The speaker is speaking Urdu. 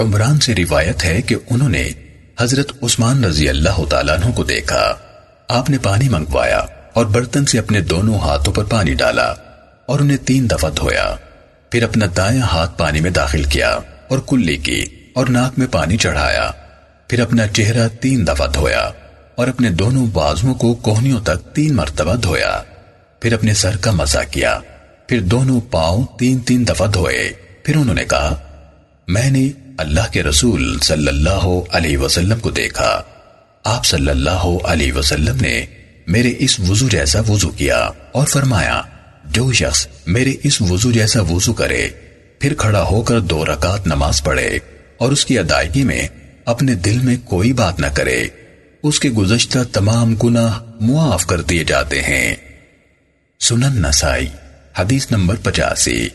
عمران سے روایت ہے کہ انہوں نے حضرت عثمان رضی اللہ تعالیٰ عنہ کو دیکھا۔ آپ نے پانی منگوایا اور برتن سے اپنے دونوں ہاتھوں پر پانی ڈالا اور انہیں تین دفعہ دھویا۔ پھر اپنا دائیں ہاتھ پانی میں داخل کیا اور کلی کی اور ناک میں پانی چڑھایا۔ پھر اپنا چہرہ تین دفعہ دھویا اور اپنے دونوں بازوؤں کو کوہنیوں تک تین مرتبہ دھویا۔ پھر اپنے سر کا مزہ کیا۔ پھر دونوں پاؤں تین تین دفعہ دھوئے۔ پھر انہوں نے کہا، میں نے اللہ کے رسول صلی اللہ علیہ وسلم کو دیکھا۔ آپ صلی اللہ علیہ وسلم نے میرے اس وضو جیسا وضو کیا اور فرمایا، جو شخص میرے اس وضو جیسا وضو کرے، پھر کھڑا ہو کر دو رکعت نماز پڑھے اور اس کی ادائیگی میں اپنے دل میں کوئی بات نہ کرے۔ اس کے گزشتہ تمام گناہ معاف کر دیے جاتے ہیں۔ سنن نسائی، حدیث نمبر پچاسی۔